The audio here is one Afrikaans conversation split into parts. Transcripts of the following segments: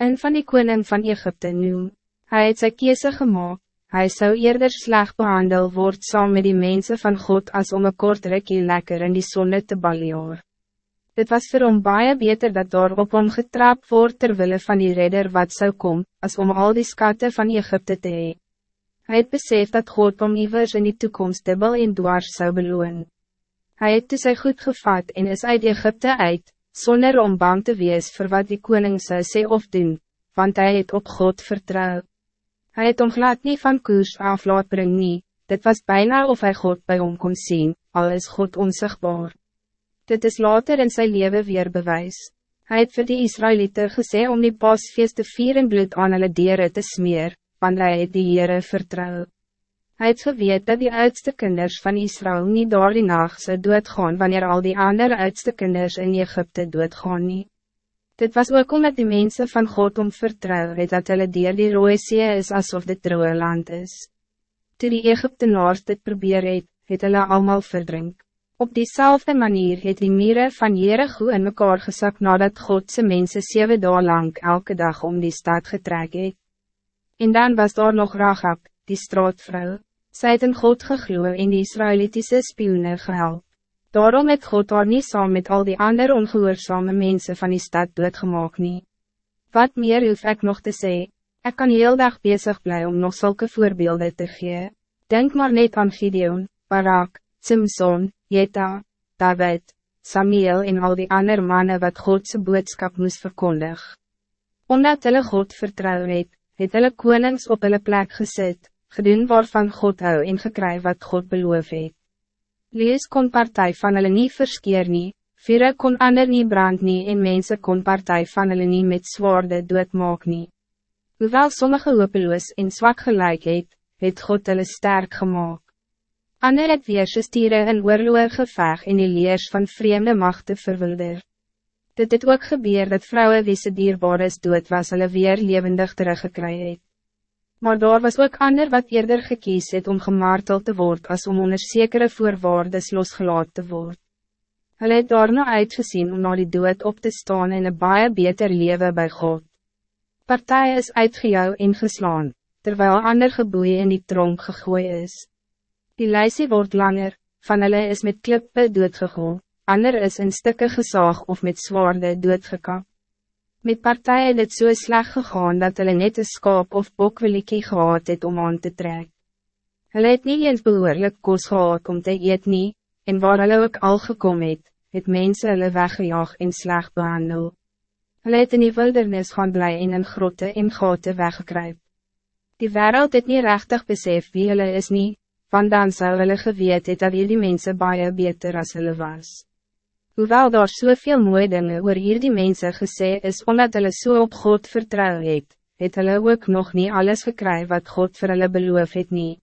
een van die koning van Egypte noem. Hij het sy kiese gemaakt, hij zou eerder slecht behandeld worden saam met die mensen van God als om een kort rikkie lekker in die zonne te baljoor. Het was voor hom baie beter dat daar op hom getrap word terwille van die redder wat zou komen, als om al die skatte van Egypte te hee. Hij het besef dat God om iwers in die toekomst dubbel en dwars zou beloon. Hij het dus sy goed gevat en is uit Egypte uit, zonder om bang te wees voor wat die koning zou sê of doen, want hij het op God vertrouw. Hij het om glad nie van koers af laat bring nie, dit was bijna of hij God bij hom kon zien, al is God onzichtbaar. Dit is later in zijn leven weer bewijs. Hij het vir die Israëlieten gesê om die pasfeest te vier in bloed aan hulle dieren te smeer, want hy het die Heere vertrouw. Hij het geweet dat die oudste kinders van Israël niet door die nacht zou doodgaan wanneer al die andere oudste kinders in Egypte doodgaan nie. Dit was ook omdat die mensen van God om vertrouw het dat hulle dier die rooie see is alsof dit droge land is. Toe die Egyptenaars dit probeer het, het hulle allemaal verdrink. Op diezelfde manier het die mieren van Jericho in mekaar gesak nadat Godse mensen zeven dagen lang elke dag om die stad getrek het. En dan was daar nog Rahab, die straatvrouw. Zij het in God gegloe en die Israëlitische spioene gehelp. Daarom het God haar niet saam met al die andere ongehoorzame mensen van die stad doodgemaak nie. Wat meer hoef ik nog te zeggen? Ik kan heel dag bezig blijven om nog zulke voorbeelden te geven. Denk maar net aan Gideon, Barak, Simson, Jeta, David, Samuel en al die andere mannen wat Godse boodschap moest verkondig. Omdat hulle God vertrouw het, het hulle konings op hulle plek gezet, gedoen waarvan God hou en gekry wat God beloof het. Lees kon partij van hulle nie verskeer nie, vire kon ander nie brand nie en mense kon partij van hulle nie met zwaarde doodmaak nie. Hoewel sommige hopeloos en zwak gelijk het, het God hulle sterk gemaakt. Ander het weerse stiere in oorloor geveg en die leers van vreemde machten verwilder. Dit het ook gebeur dat vrouwen wie se dierbaar is dood was hulle weer levendig teruggekry het. Maar daar was ook ander wat eerder gekies het om gemarteld te worden als om onder zekere voorwaarden losgelaat te worden. Hulle het daarna uitgezien om na die dood op te staan in een baie beter leven bij God. Partij is uitgejouw en geslaan, terwijl ander geboeien in die tronk gegooi is. Die lijstje wordt langer, van hulle is met klippe doodgegooi, ander is in stukken gezaag of met zwaarde doodgekap. Met partijen het het so sleg gegaan dat hulle net een skaap of bokwiliekie gehad het om aan te trek. Hulle het nie eens behoorlijk kos gehad om te eet nie, en waar hulle ook al gekom het, het mense hulle weggejaag en sleg behandel. Hulle het in die wildernis gaan bly en in grotte en gate weggekryp. Die wereld het niet rechtig besef wie hulle is nie, want dan zou hulle geweet het dat die mensen baie beter as hulle was. Hoewel daar soveel mooie dingen oor hier die mense gesê is omdat hulle so op God vertrouw het, het hulle ook nog niet alles gekry wat God vir hulle beloof het nie.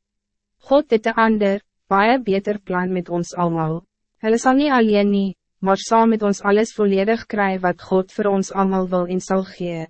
God het een ander, baie beter plan met ons allemaal. Hulle sal nie alleen nie, maar saam met ons alles volledig kry wat God voor ons allemaal wil en sal gee.